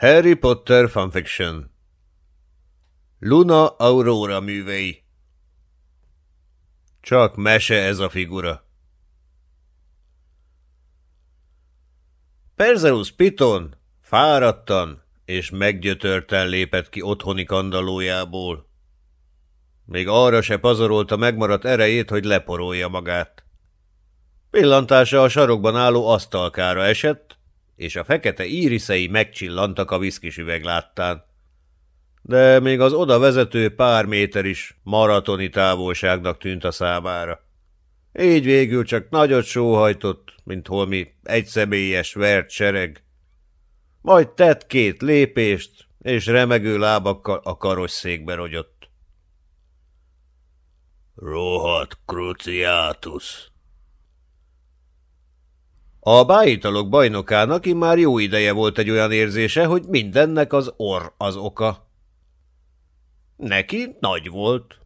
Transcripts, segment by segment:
Harry Potter fanfiction Luna Aurora művei Csak mese ez a figura. Perzeus Piton fáradtan és meggyötörten lépett ki otthoni kandalójából. Még arra se pazarolta megmaradt erejét, hogy leporolja magát. Pillantása a sarokban álló asztalkára esett, és a fekete íriszei megcsillantak a viszkis üveg láttán. De még az oda vezető pár méter is maratoni távolságnak tűnt a számára. Így végül csak nagyot sóhajtott, mint holmi egyszemélyes vert sereg. Majd tett két lépést, és remegő lábakkal a karosszékbe rogyott. Rohadt Cruciatus! A bájitalok bajnokának immár jó ideje volt egy olyan érzése, hogy mindennek az orr az oka. Neki nagy volt,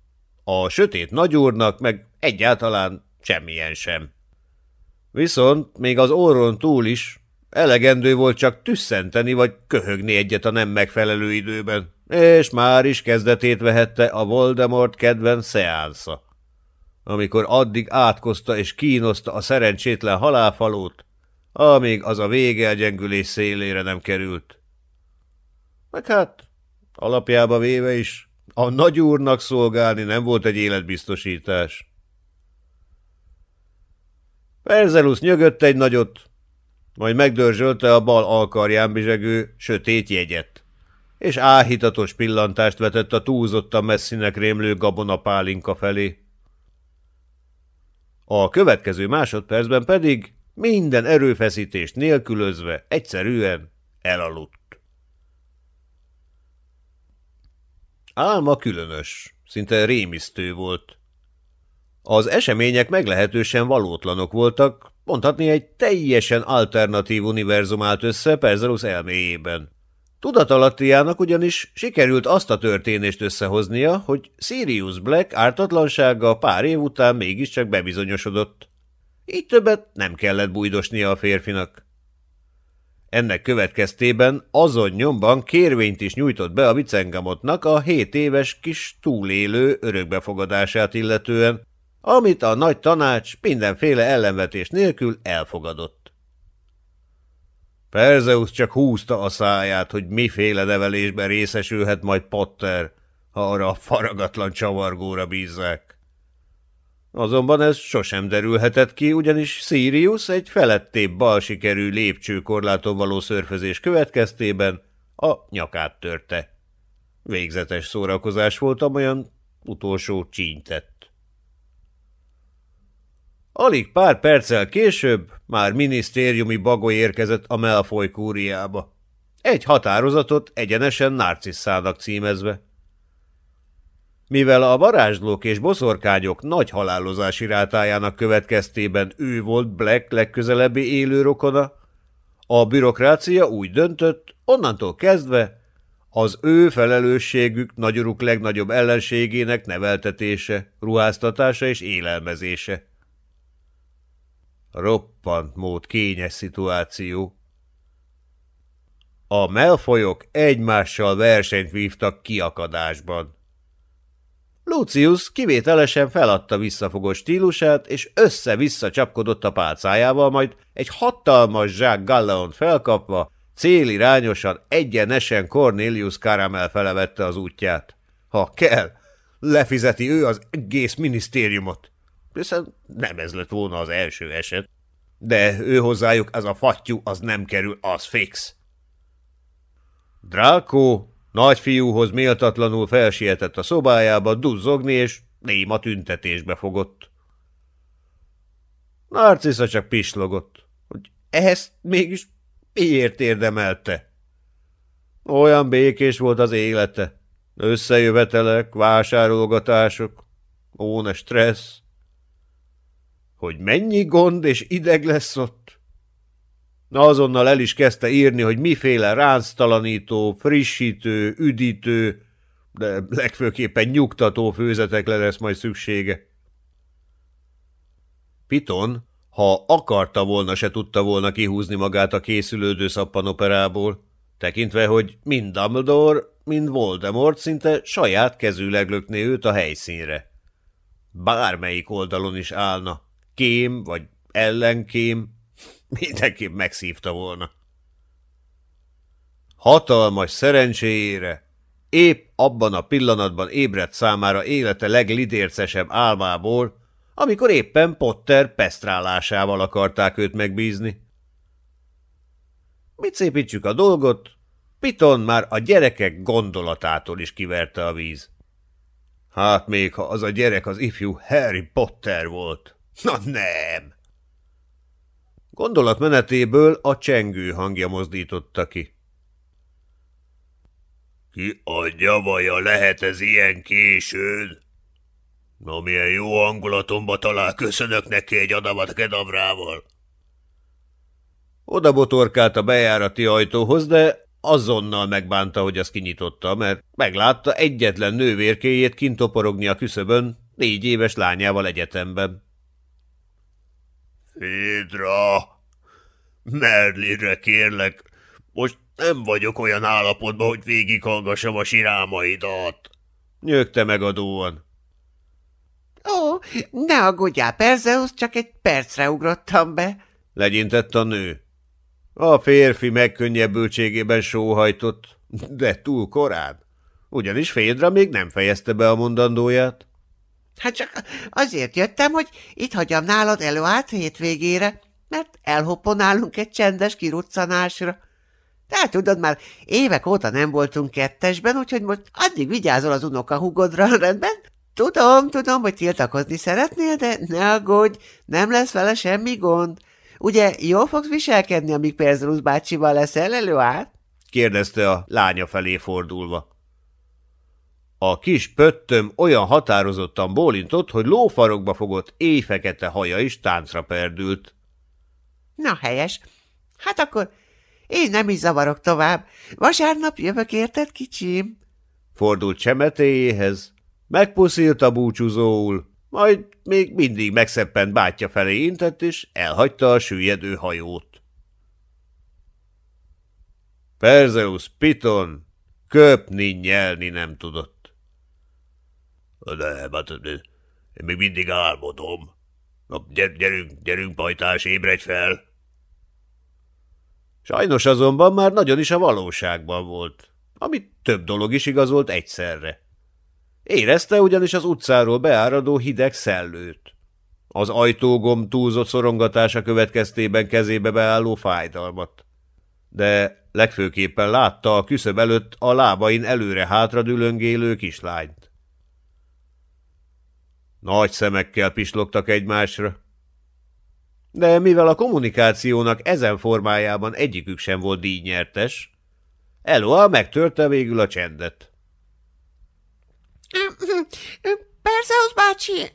a sötét nagyúrnak meg egyáltalán semmilyen sem. Viszont még az orron túl is elegendő volt csak tüsszenteni vagy köhögni egyet a nem megfelelő időben, és már is kezdetét vehette a Voldemort kedvenc szeánsza. Amikor addig átkozta és kínoszta a szerencsétlen halálfalót, amíg az a vége gyengülés szélére nem került. Meg hát, alapjába véve is, a nagyúrnak szolgálni nem volt egy életbiztosítás. Perzelus nyögött egy nagyot, majd megdörzsölte a bal alkarján bizsegő sötét jegyet, és áhítatos pillantást vetett a túlzottan messzinek rémlő gabonapálinka felé. A következő másodpercben pedig minden erőfeszítést nélkülözve egyszerűen elaludt. Álma különös, szinte rémisztő volt. Az események meglehetősen valótlanok voltak, mondhatni egy teljesen alternatív univerzum állt össze Perzelus elméjében. Tudatalattiának ugyanis sikerült azt a történést összehoznia, hogy Sirius Black ártatlansága pár év után mégiscsak bebizonyosodott. Így többet nem kellett bújdosnia a férfinak. Ennek következtében azon nyomban kérvényt is nyújtott be a vicengamotnak a hét éves kis túlélő örökbefogadását illetően, amit a nagy tanács mindenféle ellenvetés nélkül elfogadott. Perzeus csak húzta a száját, hogy miféle nevelésben részesülhet majd Potter, ha arra a faragatlan csavargóra bízzák. Azonban ez sosem derülhetett ki, ugyanis Sirius egy felettébb bal sikerű lépcsőkorláton való szörfözés következtében a nyakát törte. Végzetes szórakozás volt, amolyan utolsó csínytett. Alig pár perccel később már minisztériumi bagoly érkezett a Melfoy kúriába. Egy határozatot egyenesen Narcisszának címezve. Mivel a varázslók és boszorkányok nagy halálozási rátájának következtében ő volt Black legközelebbi élő rokona, a bürokrácia úgy döntött, onnantól kezdve az ő felelősségük nagyoruk legnagyobb ellenségének neveltetése, ruháztatása és élelmezése. Roppant mód kényes szituáció. A melfolyok egymással versenyt vívtak kiakadásban. Lucius kivételesen feladta visszafogott stílusát, és össze-vissza csapkodott a pálcájával, majd egy hatalmas zsák Galleon felkapva, célirányosan egyenesen Cornelius Caramel felevette az útját. Ha kell, lefizeti ő az egész minisztériumot. Hiszen nem ez lett volna az első eset. De ő hozzájuk ez a fattyú, az nem kerül, az fix. Draco Nagyfiúhoz méltatlanul felsietett a szobájába duzzogni, és néma tüntetésbe fogott. Narcisza csak pislogott, hogy ezt mégis miért érdemelte. Olyan békés volt az élete. Összejövetelek, vásárolgatások, óna stressz. Hogy mennyi gond és ideg lesz ott, Azonnal el is kezdte írni, hogy miféle ránctalanító, frissítő, üdítő, de legfőképpen nyugtató főzetekre lesz majd szüksége. Piton, ha akarta volna, se tudta volna kihúzni magát a készülődő szappanoperából, tekintve, hogy mind Dumbledore, mind Voldemort szinte saját kezűleg lökné őt a helyszínre. Bármelyik oldalon is állna, kém vagy ellenkém, mindenképp megszívta volna. Hatalmas szerencséjére, épp abban a pillanatban ébredt számára élete leglidércesebb álmából, amikor éppen Potter pesztrálásával akarták őt megbízni. Mit szépítsük a dolgot? Piton már a gyerekek gondolatától is kiverte a víz. Hát még, ha az a gyerek az ifjú Harry Potter volt. Na nem! Gondolatmenetéből a csengő hangja mozdította ki. Ki adja vaja lehet ez ilyen későn? Na, milyen jó hangulatomba talál, köszönök neki egy adamat kedavrával. Oda botorkált a bejárati ajtóhoz, de azonnal megbánta, hogy azt kinyitotta, mert meglátta egyetlen nővérkéjét kint toporogni a küszöbön, négy éves lányával egyetemben. Fédra! Merlinre kérlek, most nem vagyok olyan állapotban, hogy végighallgassam a sirámaidat. Nyögte megadóan. Ó, ne aggódjál, Perzeus, csak egy percre ugrottam be. Legyintett a nő. A férfi megkönnyebbültségében sóhajtott, de túl korán. Ugyanis Fédra még nem fejezte be a mondandóját. Hát csak azért jöttem, hogy itt hagyjam nálad előállt hétvégére, mert elhopponálunk egy csendes kiruccanásra. Tehát tudod, már évek óta nem voltunk kettesben, úgyhogy most addig vigyázol az unokahúgodra, rendben? Tudom, tudom, hogy tiltakozni szeretnél, de ne aggódj, nem lesz vele semmi gond. Ugye jól fogsz viselkedni, amíg Perzulus bácsival leszel előállt? kérdezte a lánya felé fordulva. A kis pöttöm olyan határozottan bólintott, hogy lófarokba fogott éjfekete haja is táncra perdült. Na, helyes. Hát akkor én nem is zavarok tovább. Vasárnap jövök, érted, kicsim? Fordult csemetéjéhez, megpuszilta búcsúzóul, majd még mindig megszeppent bátyja felé intett, és elhagyta a süllyedő hajót. Perzeus Piton köpni, nyelni nem tudott. De, hát én még mindig álmodom. Na, gyerünk, gyerünk, pajtás, ébredj fel! Sajnos azonban már nagyon is a valóságban volt, amit több dolog is igazolt egyszerre. Érezte ugyanis az utcáról beáradó hideg szellőt. Az ajtógom túlzott szorongatása következtében kezébe beálló fájdalmat. De legfőképpen látta a küszöb előtt a lábain előre-hátra dülöngélő kislányt. Nagy szemekkel pislogtak egymásra. De mivel a kommunikációnak ezen formájában egyikük sem volt díjnyertes, Eloa megtörte végül a csendet. Persze, bácsi,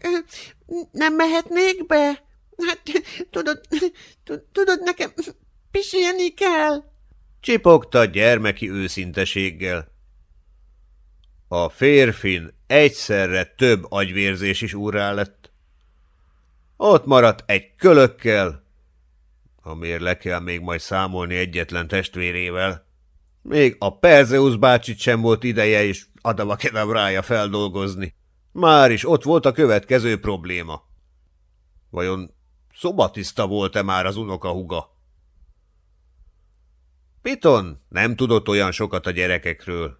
nem mehetnék be? Hát, tudod, tudod, nekem pisilni kell. Csipogta gyermeki őszinteséggel. A férfin egyszerre több agyvérzés is úrá lett. Ott maradt egy kölökkel, amiért le kell még majd számolni egyetlen testvérével. Még a Perzeus bácsit sem volt ideje, és Adava rája feldolgozni. Már is ott volt a következő probléma. Vajon szobatiszta volt-e már az unokahuga? Piton nem tudott olyan sokat a gyerekekről.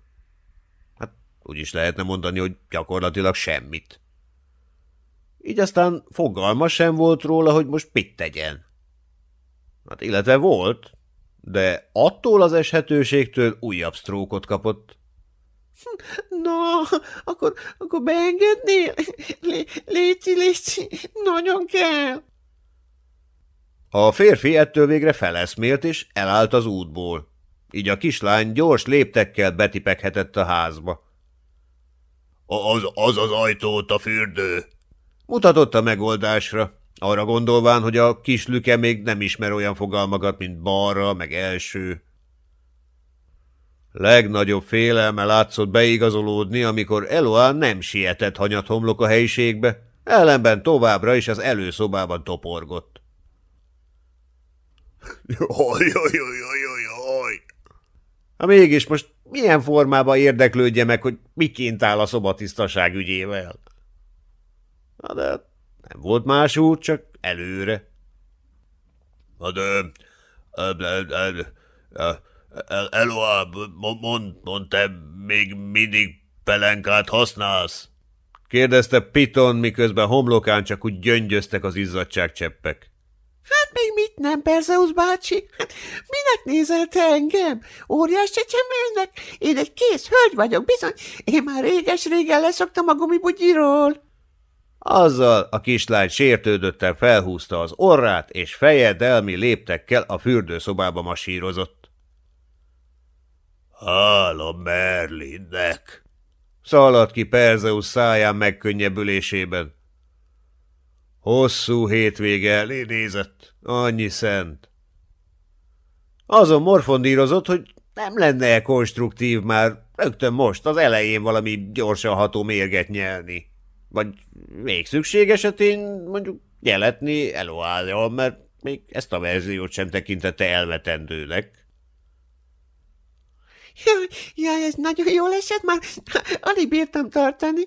Úgy is lehetne mondani, hogy gyakorlatilag semmit. Így aztán fogalma sem volt róla, hogy most mit tegyen. Hát illetve volt, de attól az eshetőségtől újabb sztrókot kapott. Na, akkor, akkor beengednél? Lé, léci, léci, nagyon kell. A férfi ettől végre feleszmélt, és elállt az útból. Így a kislány gyors léptekkel betipeghetett a házba. Az az, az ajtót a fürdő. Mutatott a megoldásra, arra gondolván, hogy a kis lüke még nem ismer olyan fogalmakat, mint balra, meg első. Legnagyobb félelme látszott beigazolódni, amikor Eloá nem sietett homlok a helyiségbe, ellenben továbbra is az előszobában toporgott. Jaj, jaj, jaj, jaj, jaj! Ha mégis most milyen formában érdeklődje meg, hogy miként áll a szobatisztaság ügyével? Na de nem volt más út, csak előre. Na de... Eloá, mond, mond, te még mindig pelenkát használsz? kérdezte Piton, miközben homlokán csak úgy gyöngyöztek az izzadságcseppek. Hát még mit nem, Perzeus bácsi? Hát minek nézel te engem? Óriás csecsemőnek? Én egy kész hölgy vagyok, bizony. Én már réges-régen leszoktam a gumibugyiról. Azzal a kislány sértődötten felhúzta az orrát, és fejedelmi léptekkel a fürdőszobába masírozott. Hála Merlinnek! Szaladt ki Perzeus száján megkönnyebbülésében. Hosszú hétvége elé nézett, annyi szent. Azon morfondírozott, hogy nem lenne-e konstruktív már rögtön most, az elején valami gyorsan ható mérget nyelni. Vagy még szükség esetén mondjuk jeletni eloállja, mert még ezt a verziót sem tekintette elvetendőnek. Jaj, jaj, ez nagyon jól esett, már alig bírtam tartani.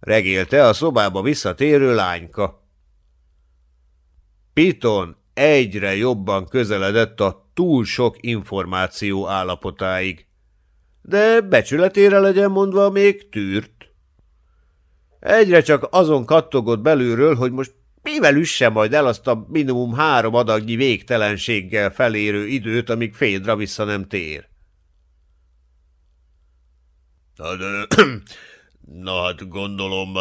Regélte a szobába visszatérő lányka. Piton egyre jobban közeledett a túl sok információ állapotáig, de becsületére legyen mondva még tűrt. Egyre csak azon kattogott belülről, hogy most mivel üsse majd el azt a minimum három adagnyi végtelenséggel felérő időt, amíg Fédra vissza nem tér. Na, de, na hát gondolom,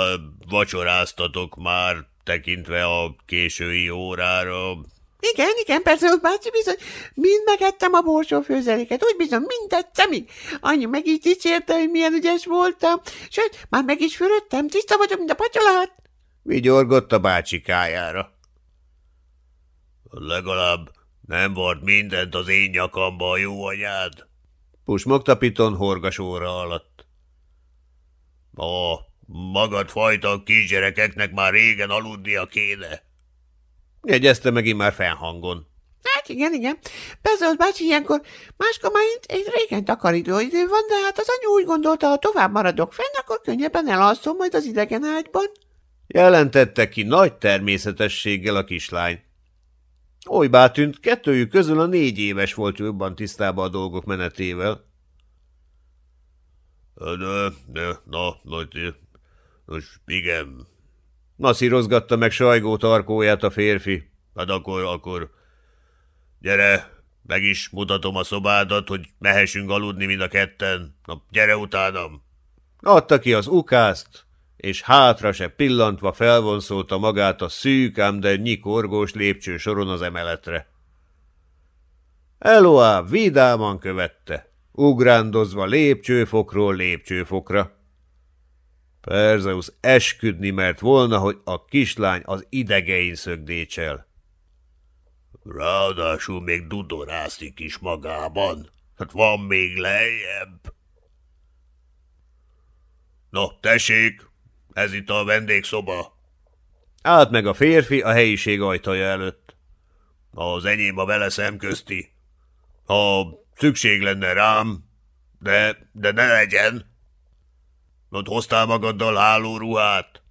vacsoráztatok már, tekintve a késői órára. Igen, igen, persze, hogy bácsi, bizony, mind megettem a borsófőzeléket, úgy bizony, mindet szemig. Anyu meg így dicsérte, hogy milyen ügyes voltam, sőt, már meg is fürödtem, tiszta vagyok, mint a patyolat. Vigyorgott a bácsikájára. Legalább nem volt mindent az én nyakamba a jó anyád. Pusmogta Piton horgasóra alatt. A magad fajta kisgyerekeknek már régen aludnia kéne. Jegyezte meg már fennhangon. Hát igen, igen. Persze az bácsi ilyenkor máskor már egy régen takaridó idő van, de hát az anyu úgy gondolta, ha tovább maradok fenn, akkor könnyebben elalszom majd az idegen ágyban. Jelentette ki nagy természetességgel a kislány. Olybá tűnt, kettőjük közül a négy éves volt jobban tisztában a dolgok menetével. De, de, na, nagy, most igen, Masszírozgatta meg sajgó tarkóját a férfi. Hát akkor, akkor... Gyere, meg is mutatom a szobádat, hogy mehessünk aludni mind a ketten. Na, gyere utánam! Adta ki az ukázt, és hátra se pillantva felvonszolta magát a szűk, ám de nyikorgós lépcső soron az emeletre. Eloá vidáman követte, ugrándozva lépcsőfokról lépcsőfokra. Perzeus esküdni mert volna, hogy a kislány az idegein szögdécsel. Ráadásul még dudorászik is magában. Hát van még lejjebb. No, tessék, ez itt a vendégszoba. Állt meg a férfi a helyiség ajtaja előtt. Az enyém a vele szemközti. Ha szükség lenne rám, de, de ne legyen. Ott hoztál magaddal hálóruhát?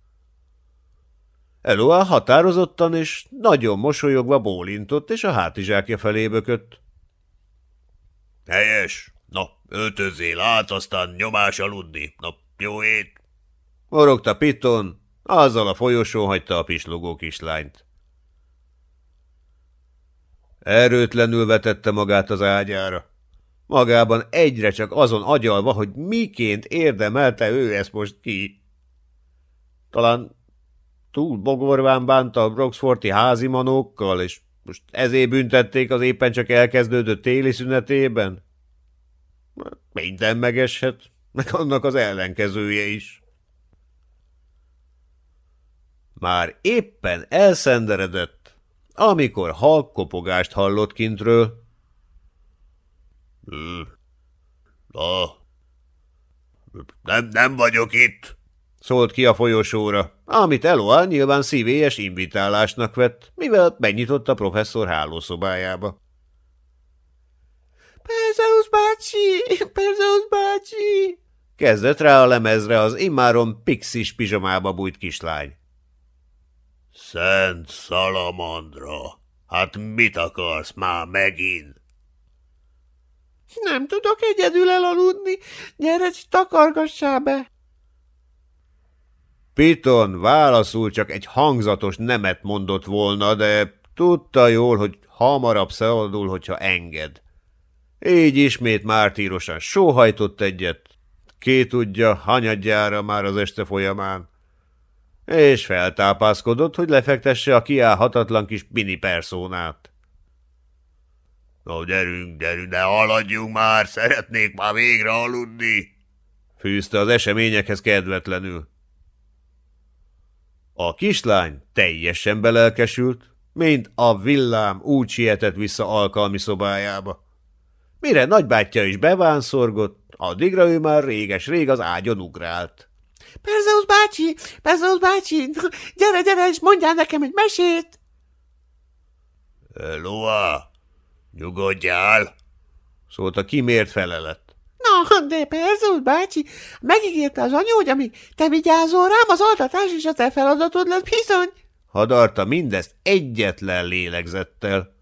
Eloá határozottan és nagyon mosolyogva bólintott, és a hátizsákja felé bökött. Helyes. Na, öltözzél át, aztán nyomás aludni. Na, jó ét. Morogta Piton, azzal a folyosón hagyta a pislogó kislányt. Erőtlenül vetette magát az ágyára magában egyre csak azon agyalva, hogy miként érdemelte ő ezt most ki. Talán túl bogorván bánta a Roxforti házimanókkal, és most ezért büntették az éppen csak elkezdődött téli szünetében? Minden megeshet, meg annak az ellenkezője is. Már éppen elszenderedett, amikor halkkopogást hallott kintről, Na, nem, nem vagyok itt, szólt ki a folyosóra, amit Eloá nyilván szívélyes invitálásnak vett, mivel megnyitotta a professzor hálószobájába. Perzeus bácsi, Perzeus bácsi! Kezdett rá a lemezre az immáron pixis pizsamába bújt kislány. Szent szalamandra! Hát mit akarsz már megint? Nem tudok egyedül elaludni. Gyere, takargassál be! Piton válaszul csak egy hangzatos nemet mondott volna, de tudta jól, hogy hamarabb szabadul, hogyha enged. Így ismét mártírosan sóhajtott egyet, ki tudja, hanyadjára már az este folyamán, és feltápászkodott, hogy lefektesse a kiállhatatlan kis mini perszónát. No, gyerünk, gyerünk, de haladjunk már, szeretnék már végre aludni, fűzte az eseményekhez kedvetlenül. A kislány teljesen belelkesült, mint a villám úgy sietett vissza alkalmi szobájába. Mire nagybátyja is bevánszorgott, addigra ő már réges-rég az ágyon ugrált. – Perzeus bácsi, Perzeus bácsi, gyere, gyere, és mondjál nekem egy mesét! – Loa, nyugodjál! – szólt a kimért felelet. – Na, de Perzeus bácsi, megígérte az anyu, hogy amíg te vigyázol rám, az altatás is a te feladatod lesz bizony! Hadarta mindezt egyetlen lélegzettel.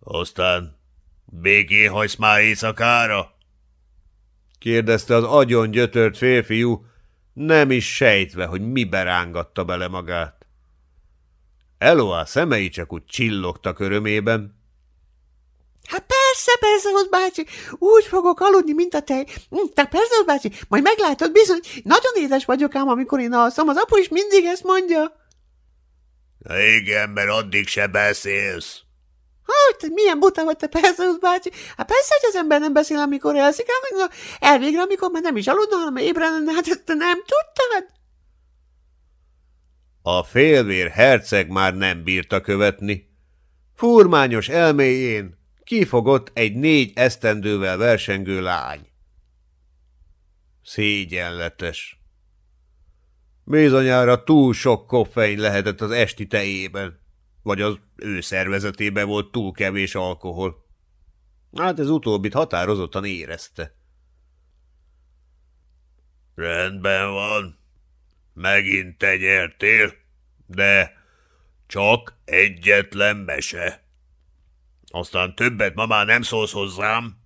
Aztán békén hagysz már éjszakára? kérdezte az agyon gyötört férfiú, nem is sejtve, hogy mibe rángatta bele magát. Eloá szemei csak úgy csillogtak örömében. Hát persze, az bácsi, úgy fogok aludni, mint a tej. Hm, te persze, az bácsi, majd meglátod bizony, nagyon édes vagyok ám, amikor én alszom, az apu is mindig ezt mondja. Igen, mert addig se beszélsz. Hogy, te milyen buta vagy te, Perseus bácsi? Hát persze, hogy az ember nem beszél, amikor elszik, hát elvégre, amikor már nem is aludna, hanem ébren lenne, hát te nem tudtad? A félvér herceg már nem bírta követni. Furmányos elméjén kifogott egy négy esztendővel versengő lány. Szégyenletes. Bizonyára túl sok koffein lehetett az esti tejében vagy az ő szervezetében volt túl kevés alkohol. Hát ez utóbbit határozottan érezte. Rendben van. Megint te nyertél, de csak egyetlen mese. Aztán többet ma már nem szólsz hozzám.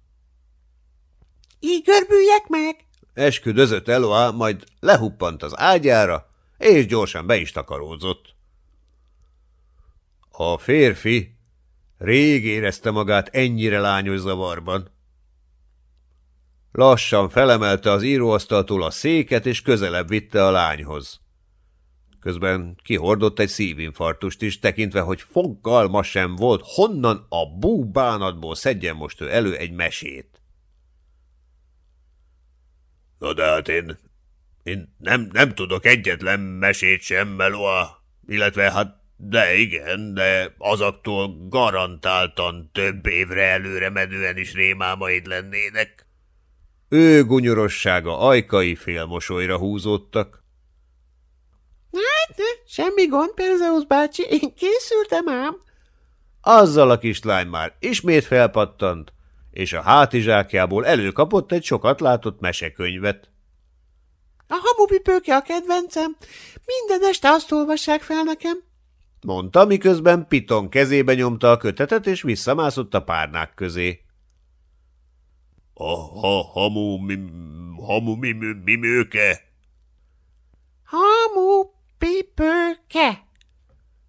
Így görbüljek meg? Esküdözött Eloá, majd lehuppant az ágyára, és gyorsan be is takaródzott. A férfi rég érezte magát ennyire lányos zavarban. Lassan felemelte az íróasztaltól a széket, és közelebb vitte a lányhoz. Közben kihordott egy szívinfarktust is, tekintve, hogy fogalma sem volt, honnan a búbánatból szedjen most ő elő egy mesét. Na de hát én, én nem, nem tudok egyetlen mesét sem, Meloa, illetve hát de igen, de azoktól garantáltan több évre előre menően is rémámaid lennének. Ő gunyorossága ajkai félmosolyra húzódtak. Hát, semmi gond, Perzeus bácsi, én készültem ám. Azzal a kislány már ismét felpattant, és a hátizsákjából előkapott egy sokat látott mesekönyvet. A hamupipőke a kedvencem, minden este azt olvassák fel nekem mondta, miközben Piton kezébe nyomta a kötetet, és visszamászott a párnák közé. A ha, hamu, mi, hamu, mi, mi, mi mőke? Hamu, pipőke.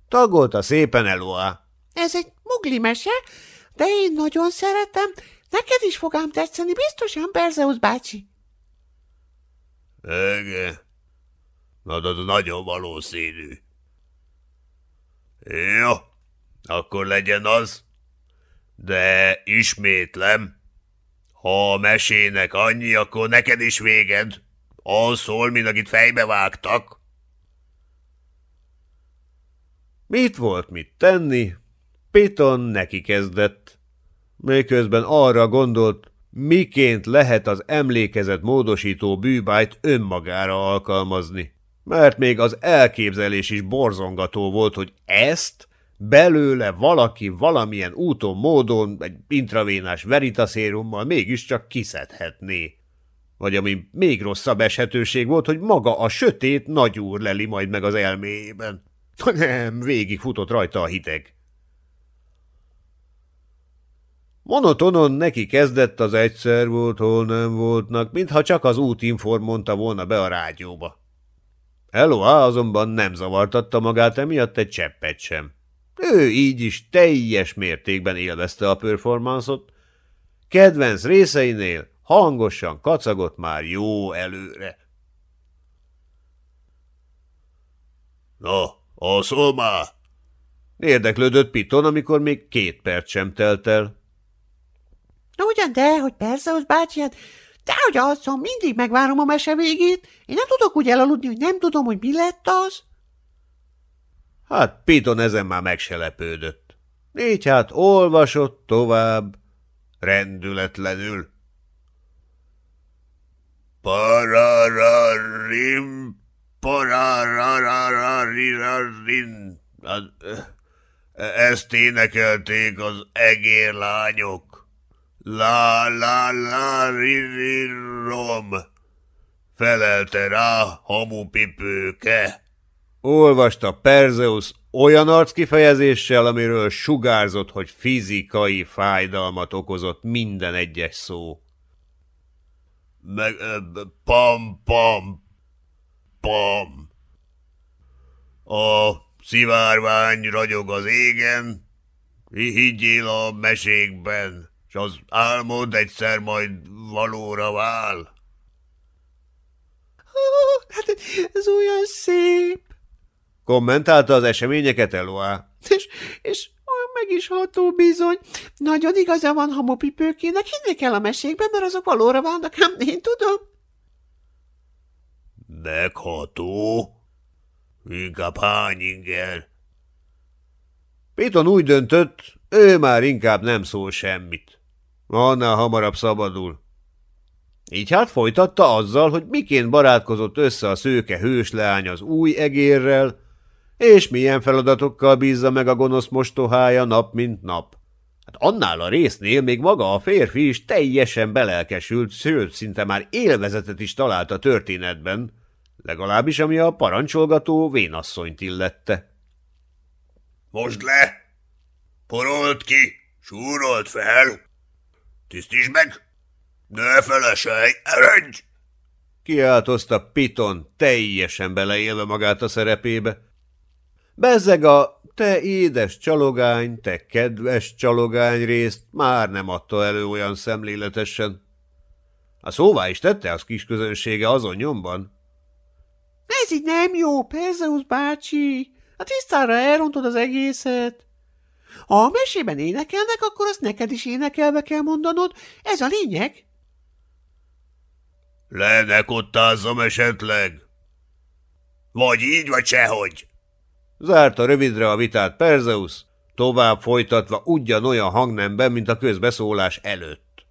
Tagolta szépen Eloa. Ez egy mugli mese, de én nagyon szeretem. Neked is fogám tetszeni, biztosan, Perzeus bácsi. Igen. Na, de nagyon valószínű. Jó, akkor legyen az. De ismétlem, ha a mesének annyi, akkor neked is véged. Az szól, mint akit fejbe vágtak. Mit volt mit tenni? Piton neki kezdett. Miközben arra gondolt, miként lehet az emlékezet módosító bűbájt önmagára alkalmazni mert még az elképzelés is borzongató volt, hogy ezt belőle valaki valamilyen úton, módon, egy intravénás veritaszérummal mégiscsak kiszedhetné. Vagy ami még rosszabb eshetőség volt, hogy maga a sötét nagyúr leli majd meg az elméjében. Nem, végig futott rajta a hideg. Monotonon neki kezdett az egyszer volt, hol nem voltnak, mintha csak az útinform mondta volna be a rádióba. Eloa azonban nem zavartatta magát emiatt egy cseppet sem. Ő így is teljes mértékben élvezte a performanszot. Kedvenc részeinél hangosan kacagott már jó előre. Na, alszol már? Érdeklődött Piton, amikor még két perc sem telt el. Na ugyan de, hogy persze, hogy bácsi, hát dehogy alszom, mindig megvárom a mese végét. Én nem tudok úgy elaludni, hogy nem tudom, hogy mi lett az. Hát Piton ezen már meg se lepődött. Így hát olvasott tovább, rendületlenül. Parararim, parararararirarin. Hát, ezt énekelték az egérlányok. La la la rom. Felelte rá hamupipőke. Olvasta Perzeus olyan arckifejezéssel, amiről sugárzott, hogy fizikai fájdalmat okozott minden egyes szó. Meg pam pam pam. A szivárvány ragyog az égen, higgyél a mesékben, s az álmod egyszer majd valóra vál. Oh, hát ez olyan szép, kommentálta az eseményeket Eloá. És, és meg is ható bizony. Nagyon igaza van hamopipőkének, hinni kell a mesékben, mert azok valóra válnak, ám én tudom. Megható? Inkább hány inger? Piton úgy döntött, ő már inkább nem szól semmit. Annál hamarabb szabadul. Így hát folytatta azzal, hogy miként barátkozott össze a szőke hősleány az új egérrel, és milyen feladatokkal bízza meg a gonosz mostohája nap mint nap. Hát annál a résznél még maga a férfi is teljesen belelkesült, sőt, szinte már élvezetet is talált a történetben, legalábbis ami a parancsolgató vénasszonyt illette. Most le! Porolt ki! Súrolt fel! Tisztítsd meg! Ne feleselj! Eredj! Kiáltozta Piton, teljesen beleélve magát a szerepébe. Bezzeg a te édes csalogány, te kedves csalogány részt már nem adta elő olyan szemléletesen. A szóvá is tette az kis közönsége azon nyomban. Ez így nem jó, Perzeus bácsi. A tisztára elrontod az egészet. Ha a mesében énekelnek, akkor azt neked is énekelve kell mondanod. Ez a lényeg. Lenekottázom esetleg. Vagy így, vagy sehogy. Zárta rövidre a vitát Perzeus, tovább folytatva ugyanolyan hangnemben, mint a közbeszólás előtt.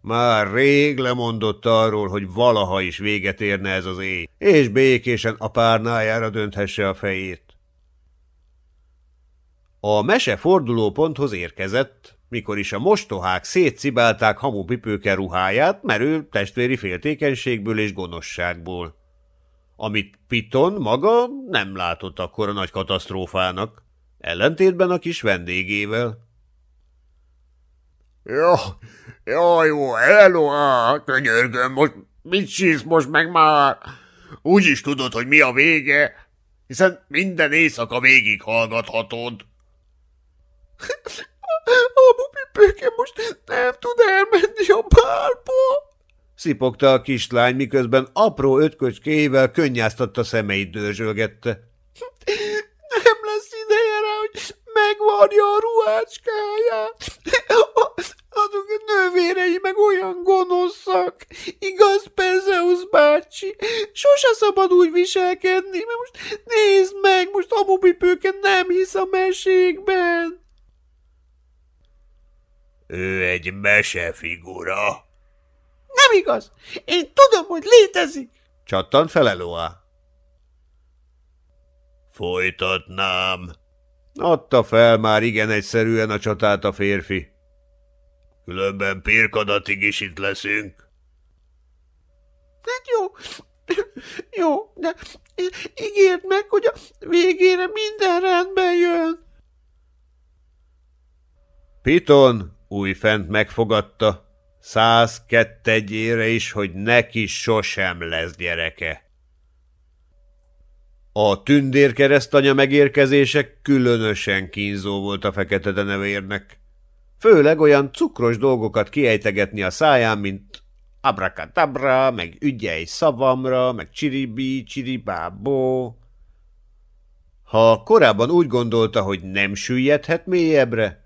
Már rég lemondott arról, hogy valaha is véget érne ez az éj, és békésen a párnájára dönthesse a fejét. A mese fordulóponthoz érkezett, mikor is a mostohák szétcibálták hamupipőke ruháját merő testvéri féltékenységből és gonoszságból amit Piton maga nem látott akkor a nagy katasztrófának, ellentétben a kis vendégével. Jó, jó, jó, hello, könyörgöm, most mit sísz most meg már? Úgy is tudod, hogy mi a vége, hiszen minden éjszaka végig hallgathatod. A bubipőke most nem tud elmenni a bálba szipogta a kislány, miközben apró ötköcskével könnyáztatta szemeit dörzsölgette. Nem lesz ideje rá, hogy megvarja a ruhácskáját. Azok a nővérei meg olyan gonoszak. Igaz, Perzeus bácsi? Sose szabad úgy viselkedni, mert most nézd meg, most amubipőke nem hisz a mesékben. Ő egy mesefigura, nem igaz! Én tudom, hogy létezik! Csattant fel Eloa. Folytatnám. Adta fel már igen egyszerűen a csatát a férfi. Különben pirkadatig is itt leszünk. Hát jó, jó, de ígérd meg, hogy a végére minden rendben jön. Piton újfent megfogadta, száz kettegyére is, hogy neki sosem lesz gyereke. A tündérkeresztanya megérkezése különösen kínzó volt a fekete denevérnek. Főleg olyan cukros dolgokat kiejtegetni a száján, mint abracadabra, meg ügyelj szavamra, meg csiribi, csiribábó. Ha korábban úgy gondolta, hogy nem süllyedhet mélyebbre,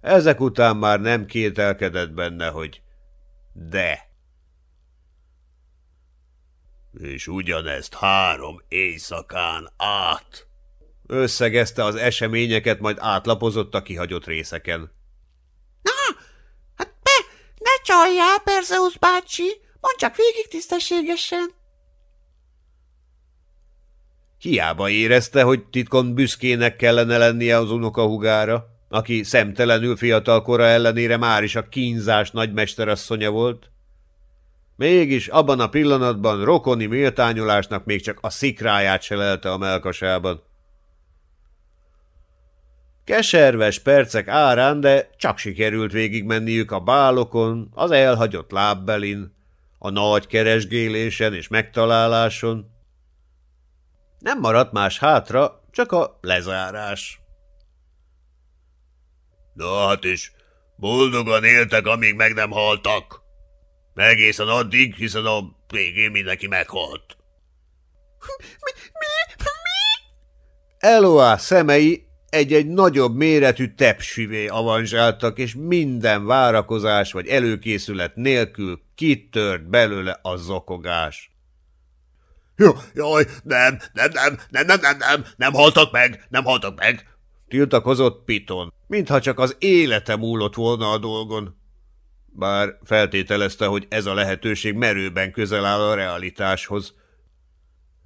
ezek után már nem kételkedett benne, hogy de. És ugyanezt három éjszakán át. Összegezte az eseményeket, majd átlapozott a kihagyott részeken. Na, hát be, ne csaljál, Perzeus bácsi, mondd csak végig tisztességesen. Hiába érezte, hogy titkon büszkének kellene lennie az unokahugára, aki szemtelenül fiatal kora ellenére már is a kínzás nagymesterasszonya volt. Mégis abban a pillanatban rokoni méltányolásnak még csak a szikráját se lelte a melkasában. Keserves percek árán, de csak sikerült végigmenniük a bálokon, az elhagyott lábbelin, a nagy keresgélésen és megtaláláson. Nem maradt más hátra, csak a lezárás. Na hát is, boldogan éltek, amíg meg nem haltak. Egészen addig, hiszen a végén mindenki meghalt. Mi? Mi? Mi? Eloá szemei egy-egy nagyobb méretű tepsivé avanzsáltak, és minden várakozás vagy előkészület nélkül kitört belőle a zokogás. Jó, jaj, nem, nem, nem, nem, nem, nem, nem, nem haltak meg, nem haltak meg. Tiltakozott Piton, mintha csak az élete múlott volna a dolgon. Bár feltételezte, hogy ez a lehetőség merőben közel áll a realitáshoz.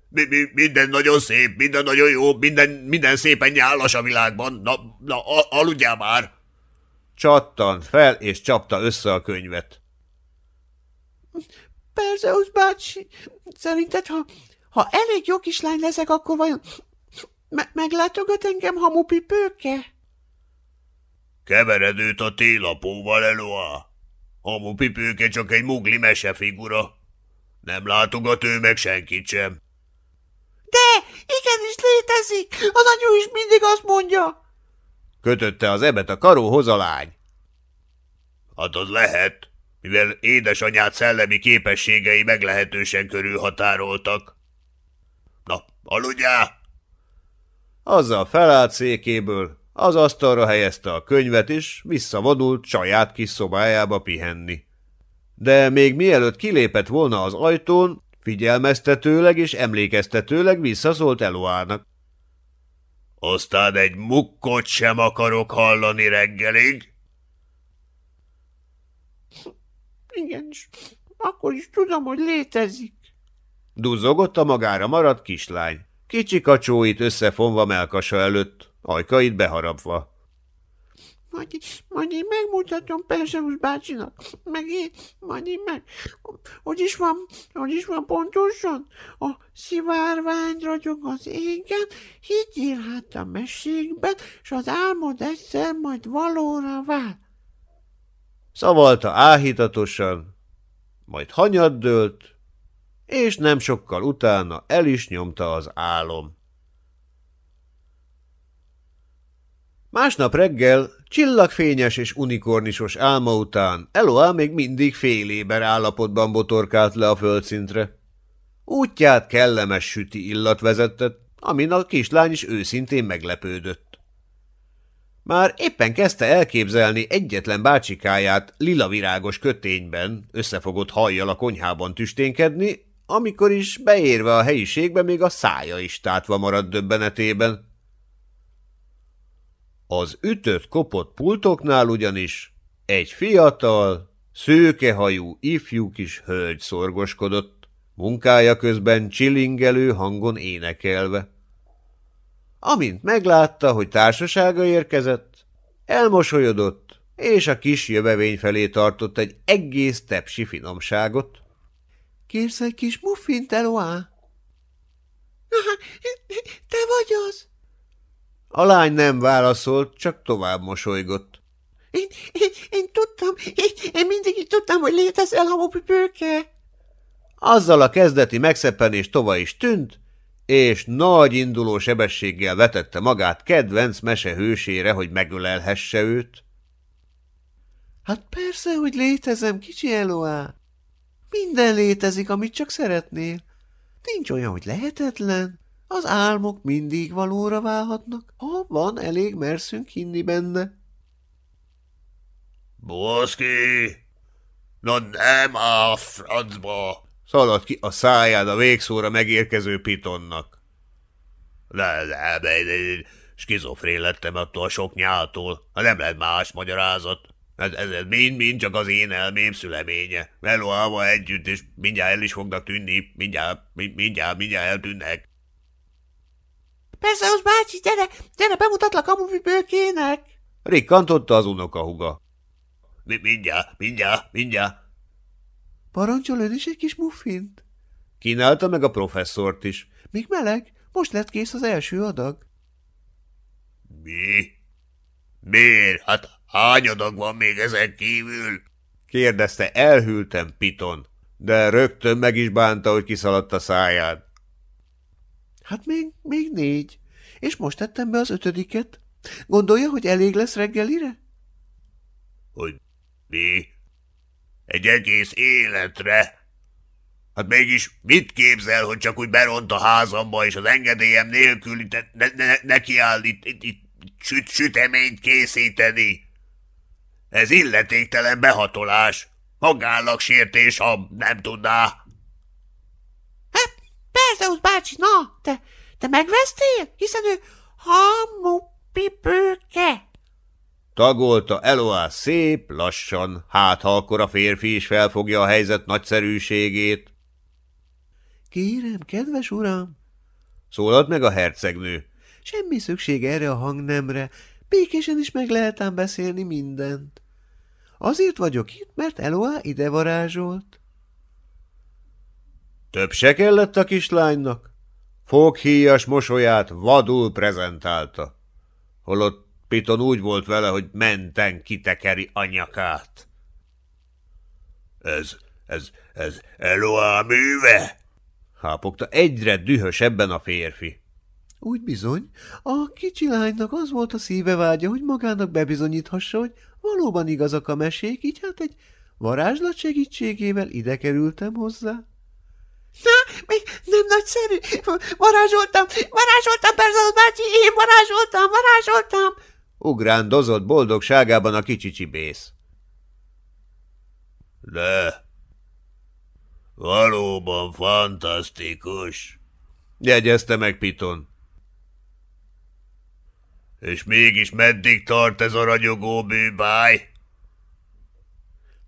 Mi, mi, minden nagyon szép, minden nagyon jó, minden, minden szépen nyálas a világban. Na, na aludjál már! Csattant fel, és csapta össze a könyvet. Perzeus bácsi, szerinted, ha, ha elég jó kislány leszek, akkor vajon me meglátogat engem hamupipőke? Kevered őt a télapóval, Eloa. Hamupipőke csak egy mugli mesefigura. Nem látogat ő meg senkit sem. De, igenis létezik! Az anyu is mindig azt mondja! Kötötte az ebet a karóhoz a lány. Hát az lehet, mivel édesanyád szellemi képességei meglehetősen körülhatároltak. Na, aludjál! Azzal felállt székéből, az asztalra helyezte a könyvet, és visszavadult saját kis szobájába pihenni. De még mielőtt kilépett volna az ajtón, figyelmeztetőleg és emlékeztetőleg visszaszólt Eloának. Aztán egy mukkot sem akarok hallani reggelig. Igenis, akkor is tudom, hogy létezik. Duzzogott a magára maradt kislány, kicsi kacsóit összefonva melkasa előtt, ajkait beharapva. Majd, majd én megmutatom Perseus bácsinak, meg én, majd én meg. Hogy is van, hogy is van pontosan? A szivárvány ragyog az égen, higgyél hát a mesékben, s az álmod egyszer majd valóra vál. Szavalta áhítatosan, majd hanyat dőlt, és nem sokkal utána el is nyomta az álom. Másnap reggel, csillagfényes és unikornisos álma után Eloá még mindig féléber állapotban botorkált le a földszintre. Útját kellemes süti illat vezetett, amin a kislány is őszintén meglepődött. Már éppen kezdte elképzelni egyetlen bácsikáját lilavirágos kötényben, összefogott hajjal a konyhában tüsténkedni, amikor is beérve a helyiségbe még a szája is tátva maradt döbbenetében. Az ütött kopott pultoknál ugyanis egy fiatal, szőkehajú ifjú kis hölgy szorgoskodott, munkája közben csilingelő hangon énekelve. Amint meglátta, hogy társasága érkezett, elmosolyodott, és a kis jövevény felé tartott egy egész tepsi finomságot. – Kérsz egy kis muffint, Eloá? – Te vagy az? A lány nem válaszolt, csak tovább mosolygott. Én, én, én tudtam, én, én mindig is tudtam, hogy létezel, hamupipőke. Azzal a kezdeti megszeppenés tova is tűnt, és nagy induló sebességgel vetette magát kedvenc mese hősére, hogy megölelhesse őt. Hát persze, hogy létezem, kicsi Eloá. Minden létezik, amit csak szeretnél. Nincs olyan, hogy lehetetlen. Az álmok mindig valóra válhatnak, ha van elég merszünk hinni benne. Boszki! Na nem a francba! Szaladt ki a száján a végszóra megérkező pitonnak. Ne, nem, én skizofrén lettem attól a sok nyáltól. Nem lehet más magyarázat. Ez, ez, ez mind-mind csak az én elmém szüleménye. Meloával együtt, és mindjárt el is fognak tűnni. Mindjárt, mindjárt, mindjárt eltűnnek. Persze, az bácsi, gyere, gyere, bemutatlak a bőkének! Rikkantotta az unokahuga. Mi, mindjárt, mindjárt, mindjárt. Parancsol ön is egy kis muffint? Kínálta meg a professzort is. Még meleg, most lett kész az első adag. Mi? Miért? Hát hány adag van még ezen kívül? kérdezte elhűlten Piton, de rögtön meg is bánta, hogy kiszaladt a száján. Hát még, még négy, és most tettem be az ötödiket. Gondolja, hogy elég lesz reggelire? Hogy mi? Egy egész életre? Hát mégis mit képzel, hogy csak úgy beront a házamba, és az engedélyem nélkül ne, ne, ne, nekiáll itt, itt, itt süt, süteményt készíteni? Ez illetéktelen behatolás, sértés, ha nem tudná. Hát, Perzeus bácsi, na, te, te megvesztél? Hiszen ő hamupipőke. Tagolta Eloá szép, lassan, hát ha akkor a férfi is felfogja a helyzet nagyszerűségét. Kérem, kedves uram! Szólalt meg a hercegnő. Semmi szükség erre a hangnemre, békésen is meg lehet ám beszélni mindent. Azért vagyok itt, mert Eloá ide varázsolt. Több se kellett a kislánynak. Foghíjas mosolyát vadul prezentálta. Holott Piton úgy volt vele, hogy menten kitekeri a. Ez, ez, ez Eloá műve? Hápogta egyre dühösebben a férfi. Úgy bizony, a kicsi lánynak az volt a szíve vágya, hogy magának bebizonyíthassa, hogy valóban igazak a mesék, így hát egy varázslat segítségével ide kerültem hozzá. Na, nem nagyszerű. Varázsoltam, varázsoltam, Berzal bácsi, én varázsoltam, varázsoltam. Ugrándozott boldogságában a kicsi csibész. De, valóban fantasztikus, jegyezte meg Piton. És mégis meddig tart ez a ragyogó bűbáj?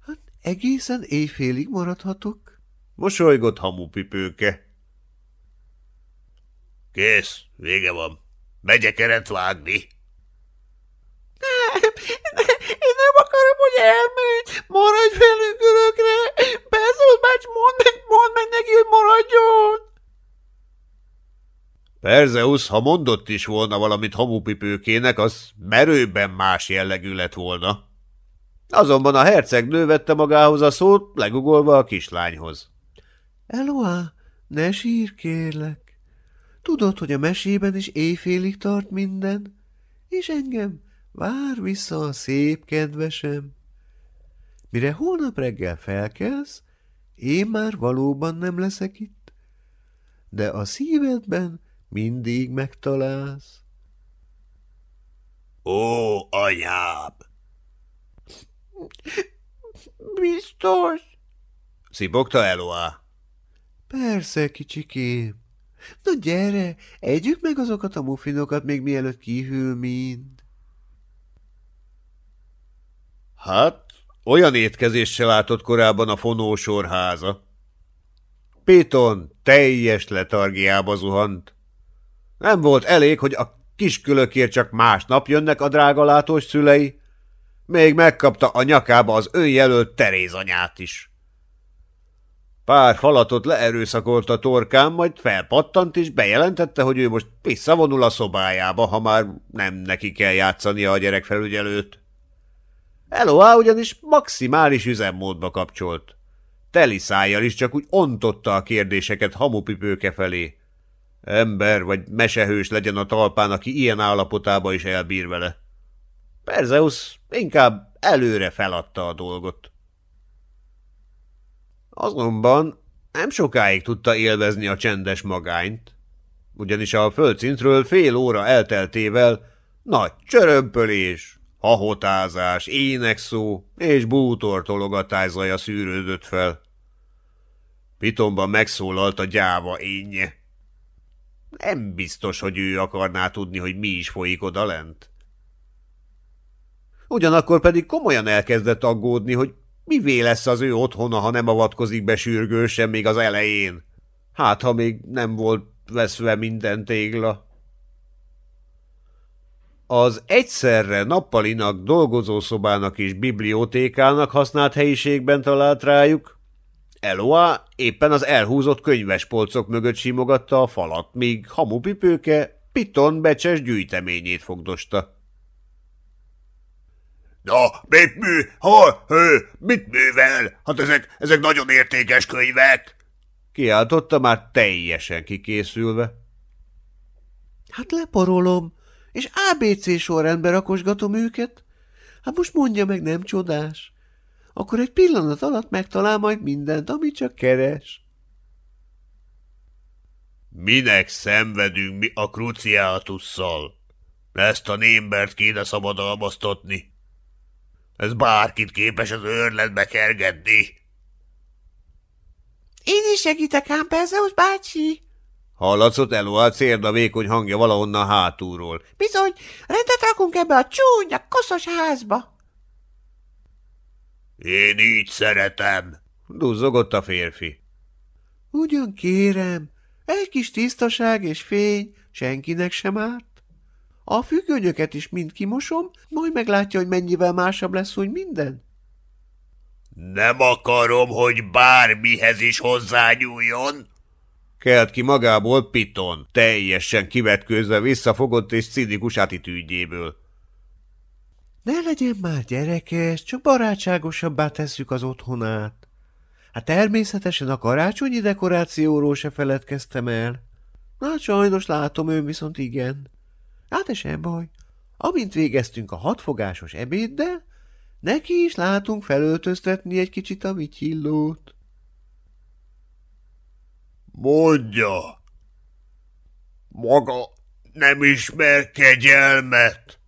Hát egészen éjfélig maradhatok. Mosolygott hamupipőke. Kész, vége van. Megyek eret vágni. Nem, én nem akarom, hogy elmenj. Maradj velünk örökre. Beszólt, bács, mondd meg, mondd meg neki, hogy maradjon. Perzeus, ha mondott is volna valamit hamupipőkének, az merőben más jellegű lett volna. Azonban a hercegnő vette magához a szót, legugolva a kislányhoz. Eloá, ne sír, kérlek. Tudod, hogy a mesében is éjfélig tart minden, és engem vár vissza a szép kedvesem. Mire holnap reggel felkelsz, én már valóban nem leszek itt, de a szívedben mindig megtalálsz. Ó, anyám! Biztos? Szibogta Eloá. Persze, kicsikém. Na gyere, együk meg azokat a muffinokat, még mielőtt kihűl mind. Hát, olyan étkezéssel látott korábban a fonósor háza. Piton teljes letargiába zuhant. Nem volt elég, hogy a kiskülökért csak másnap jönnek a drágalátós szülei. Még megkapta a nyakába az önjelölt Teréz anyát is. Pár falatot leerőszakolt a torkán, majd felpattant és bejelentette, hogy ő most visszavonul a szobájába, ha már nem neki kell játszania a gyerekfelügyelőt. Eloá ugyanis maximális üzemmódba kapcsolt. Teli szájjal is csak úgy ontotta a kérdéseket hamupipőke felé. Ember vagy mesehős legyen a talpán, aki ilyen állapotába is elbír vele. Perzeus inkább előre feladta a dolgot. Azonban nem sokáig tudta élvezni a csendes magányt, ugyanis a földszintről fél óra elteltével nagy csörömpölés, hahotázás, énekszó és bútortologatás zaja szűrődött fel. Pitomban megszólalt a gyáva énje. Nem biztos, hogy ő akarná tudni, hogy mi is folyik oda lent. Ugyanakkor pedig komolyan elkezdett aggódni, hogy Mivé lesz az ő otthona, ha nem avatkozik be sürgősen még az elején? Hát, ha még nem volt veszve minden tégla. Az egyszerre nappalinak, dolgozószobának és bibliótékának használt helyiségben talált rájuk. Eloa éppen az elhúzott könyvespolcok mögött simogatta a falat, míg hamupipőke Piton becses gyűjteményét fogdosta. Na, mit mű? Hol? Hő? Mit művel? Hát ezek, ezek nagyon értékes könyvek! Kiáltotta már teljesen kikészülve. Hát leporolom, és ABC sorrendbe rakosgatom őket. Hát most mondja meg, nem csodás. Akkor egy pillanat alatt megtalál majd mindent, amit csak keres. Minek szenvedünk mi a kruciátusszal? Ezt a némbert kéne szabadalmaztatni. Ez bárkit képes az őrletbe kergetni. Én is segítek ám, Perzeus bácsi! Hallatszott Eloá cérda vékony hangja valahonnan hátulról. Bizony, rendet rakunk ebbe a csúnya, koszos házba. Én így szeretem, duzzogott a férfi. Ugyan kérem, egy kis tisztaság és fény senkinek sem árt. A függönyöket is mind kimosom, majd meglátja, hogy mennyivel másabb lesz úgy minden. Nem akarom, hogy bármihez is hozzányúljon. Kelt ki magából Piton, teljesen kivetkőzve visszafogott és cinikus attitűdjéből. Ne legyen már gyerekes, csak barátságosabbá tesszük az otthonát. Hát természetesen a karácsonyi dekorációról se feledkeztem el. Hát sajnos látom, ő viszont igen. Hát de sem baj. Amint végeztünk a hatfogásos ebéddel, neki is látunk felöltöztetni egy kicsit a vityillót. Mondja! Maga nem ismer kegyelmet?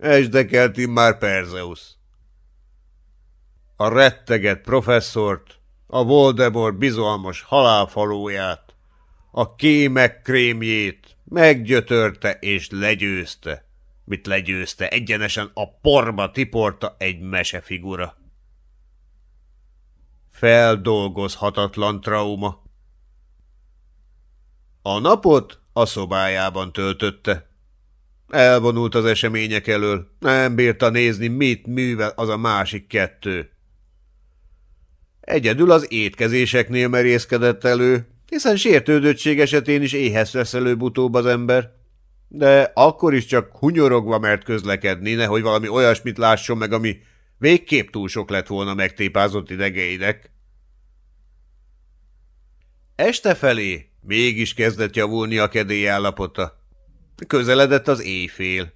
Esdekelti már Perzeus. A retteget professzort, a Voldemort bizalmas halálfalóját, a kémek krémjét, Meggyötörte és legyőzte. Mit legyőzte, egyenesen a porba tiporta egy mesefigura. Feldolgozhatatlan trauma. A napot a szobájában töltötte. Elvonult az események elől, nem bírta nézni, mit művel az a másik kettő. Egyedül az étkezéseknél merészkedett elő, hiszen sértődöttség esetén is éhes lesz előbb-utóbb az ember. De akkor is csak hunyorogva mert közlekedni, nehogy valami olyasmit lásson meg, ami végképp túl sok lett volna megtépázott idegeinek. Este felé mégis kezdett javulni a kedély állapota. Közeledett az éjfél.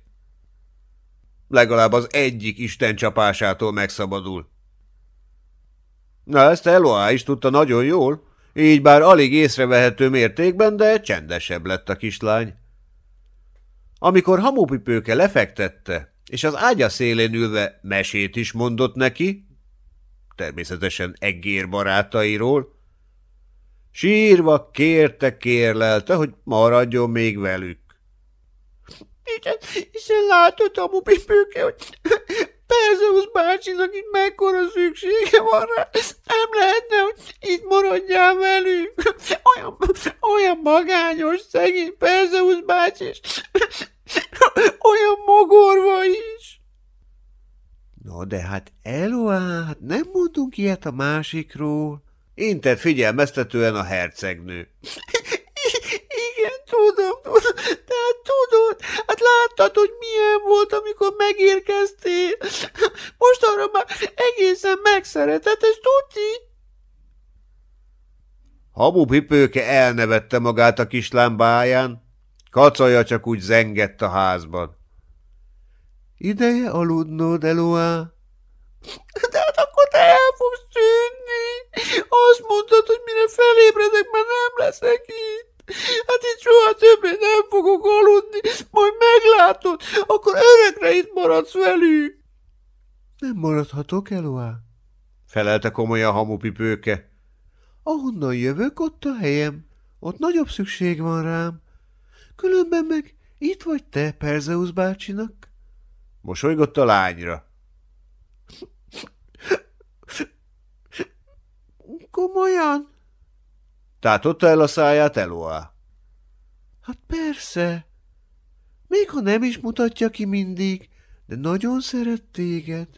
Legalább az egyik Isten csapásától megszabadul. Na, ezt Eloá is tudta nagyon jól, így bár alig észrevehető mértékben, de csendesebb lett a kislány. Amikor hamupipőke lefektette, és az ágya szélén ülve mesét is mondott neki, természetesen eggér barátairól, sírva kérte, kérlelte, hogy maradjon még velük. Igen, hiszen látod, hamupipőke, hogy Perzeus bácsinak itt mekkora szüksége van rá. Nem lehetne, hogy itt maradjál velünk. Olyan, olyan magányos, szegény Perzeus bácsi, és olyan mogorva is. Na de hát Eloá, hát nem mondunk ilyet a másikról. Intett figyelmeztetően a hercegnő. Tudom, tudom, de hát tudod, hát láttad, hogy milyen volt, amikor megérkeztél. Most arra már egészen megszeretett, ez tuti. Hamu pipőke elnevette magát a kislámbáján, kacaja csak úgy zengett a házban. Ideje aludnod, Eloá. De hát akkor te el fogsz tűnni. Azt mondtad, hogy mire felébredek, már nem leszek itt. Hát itt soha többé nem fogok aludni, majd meglátod, akkor örökre itt maradsz velük. Nem maradhatok, Eloá, felelte komolyan hamupipőke. Ahonnan jövök, ott a helyem. Ott nagyobb szükség van rám. Különben meg itt vagy te, Perzeus bácsinak. Mosolygott a lányra. Komolyan? Tátotta el a száját Eloá. Hát persze. Még ha nem is mutatja ki mindig, de nagyon szeret téged.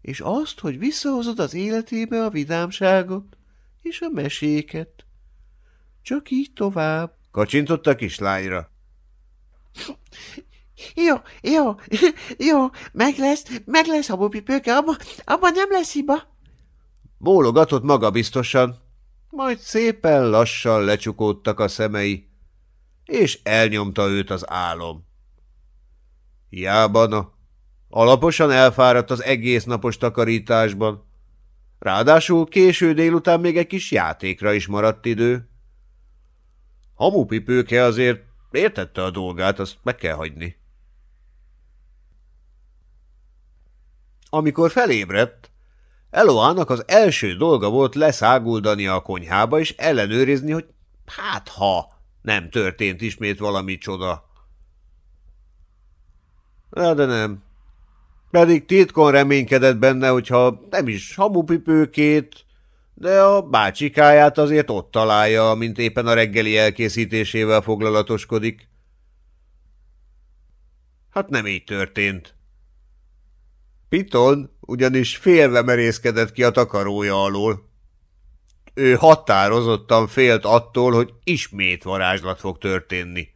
És azt, hogy visszahozod az életébe a vidámságot és a meséket. Csak így tovább. Kacsintott a kislányra. Jó, jó, jó, meg lesz, meg lesz a bubipőke, abban abba nem lesz hiba. Bólogatott magabiztosan, majd szépen lassan lecsukódtak a szemei, és elnyomta őt az álom. Jábana, alaposan elfáradt az egész napos takarításban, ráadásul késő délután még egy kis játékra is maradt idő. Hamupipőke azért értette a dolgát, azt meg kell hagyni. Amikor felébredt, Eloának az első dolga volt leszáguldani a konyhába, és ellenőrizni, hogy hát ha nem történt ismét valami csoda. De, de nem. Pedig titkon reménykedett benne, hogyha nem is hamupipőkét, de a bácsikáját azért ott találja, mint éppen a reggeli elkészítésével foglalatoskodik. Hát nem így történt. Piton ugyanis félve merészkedett ki a takarója alól. Ő határozottan félt attól, hogy ismét varázslat fog történni.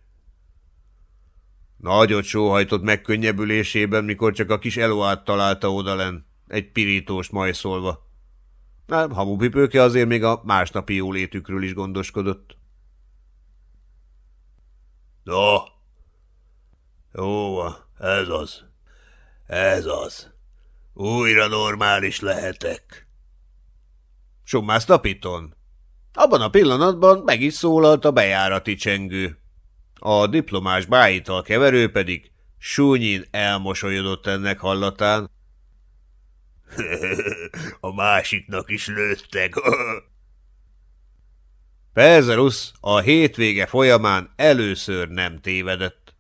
Nagyot sóhajtott megkönnyebbülésében, mikor csak a kis Eloát találta odalen, egy pirítós majszolva. Nem, hamupipőke azért még a másnapi jólétükről is gondoskodott. No, jó, ez az, ez az. Újra normális lehetek. Summázta Piton. Abban a pillanatban meg is szólalt a bejárati csengő. A diplomás bájital keverő pedig súnyin elmosolyodott ennek hallatán. a másiknak is lőttek. Pezerus a hétvége folyamán először nem tévedett.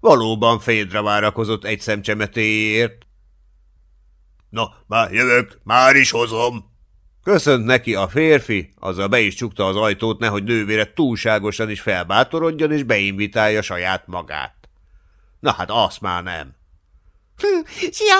Valóban fédre várakozott egy szemcsemetéért, Na, már jövök, már is hozom. Köszönt neki a férfi, azzal be is csukta az ajtót, nehogy nővére túlságosan is felbátorodjon és beinvitálja saját magát. Na hát azt már nem. Szia!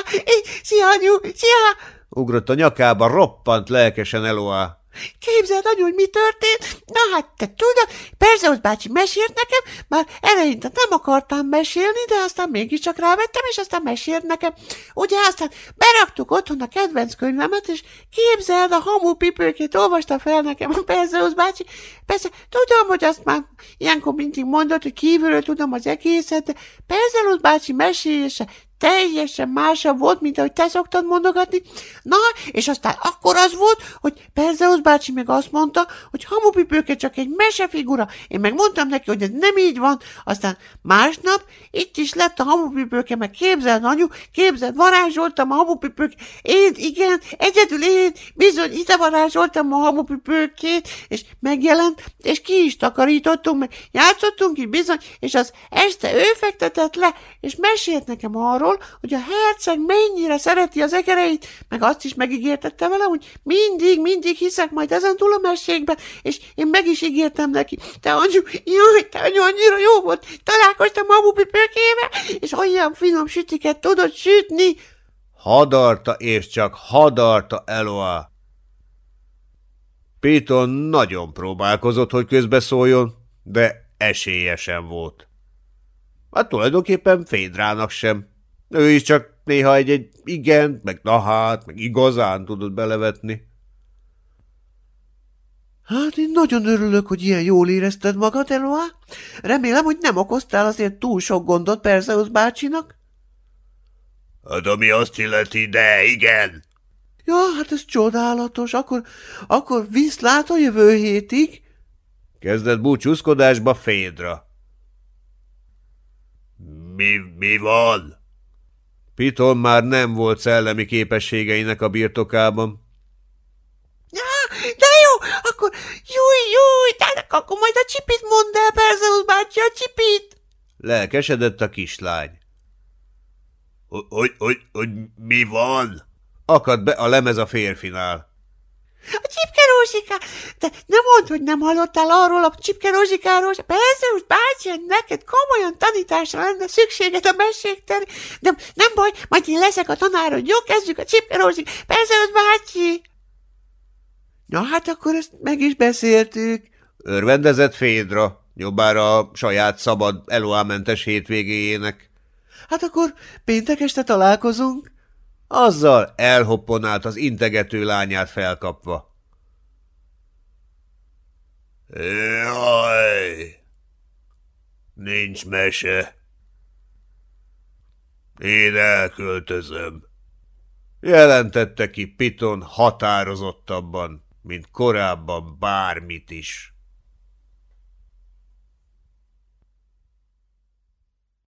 Szia, anyu! Szia! Ugrott a nyakába roppant lelkesen Eloá. Képzeld, anyu, hogy mi történt? Na hát, te tudod, Perzeus bácsi mesélt nekem, már eleinte nem akartam mesélni, de aztán mégiscsak rávettem, és aztán mesélt nekem. Ugye aztán beraktuk otthon a kedvenc könyvemet, és képzeld, a hamu pipőkét olvasta fel nekem a Perzeus bácsi. Persze, tudom, hogy azt már ilyenkor mindig mondott, hogy kívülről tudom az egészet, de Perzeus bácsi mesélése teljesen másabb volt, mint ahogy te szoktad mondogatni. Na, és aztán akkor az volt, hogy Perzeus bácsi meg azt mondta, hogy hamupipőke csak egy mesefigura. Én meg mondtam neki, hogy ez nem így van. Aztán másnap itt is lett a hamupipőke, meg képzeld, anyu, képzeld, varázsoltam a hamupipőke. Én, igen, egyedül én, bizony, ide varázsoltam a hamupipőkét, és megjelent, és ki is takarítottunk, meg játszottunk ki bizony, és az este ő fektetett le, és mesélt nekem arról, arról, hogy a herceg mennyire szereti az egereit, meg azt is megígértette velem, hogy mindig, mindig hiszek majd ezen túl a mesékben, és én meg is ígértem neki. Te anyu, jaj, te anyu, annyira jó volt, találkoztam mamupipőkével, és olyan finom sütiket tudod sütni. Hadarta és csak hadarta Eloa. Piton nagyon próbálkozott, hogy közbeszóljon, de esélyesen volt. Hát tulajdonképpen Fédrának sem. Ő is csak néha egy-egy igen, meg nahát, meg igazán tudott belevetni. Hát én nagyon örülök, hogy ilyen jól érezted magad, Eloá. Remélem, hogy nem okoztál azért túl sok gondot Perseus bácsinak. Hát ami azt illeti, de igen. Ja, hát ez csodálatos. Akkor, akkor viszlát a jövő hétig. Kezdett búcsúzkodásba Fédra. Mi, mi van? Piton már nem volt szellemi képességeinek a birtokában. Ja, de jó, akkor júj, júj, tehát akkor majd a csipit mondd el, Perseus bácsi, a csipit. Lelkesedett a kislány. Hogy, hogy, hogy mi van? Akad be a lemez a férfinál. A Csipke Rózsika! De nem mondd, hogy nem hallottál arról a Csipke Rózsikáról, persze, hogy bácsi, neked komolyan tanításra lenne szükséged a mesékteni, de nem baj, majd én leszek a tanárod, jó, kezdjük a Csipke Rózsika, persze, hogy bácsi! Na hát akkor ezt meg is beszéltük. Örvendezett Fédra, jobbára a saját szabad eloámentes hétvégéjének. Hát akkor péntek este találkozunk. Azzal elhopponált az integető lányát felkapva. Jaj! Nincs mese. Én elköltözöm. Jelentette ki Piton határozottabban, mint korábban bármit is.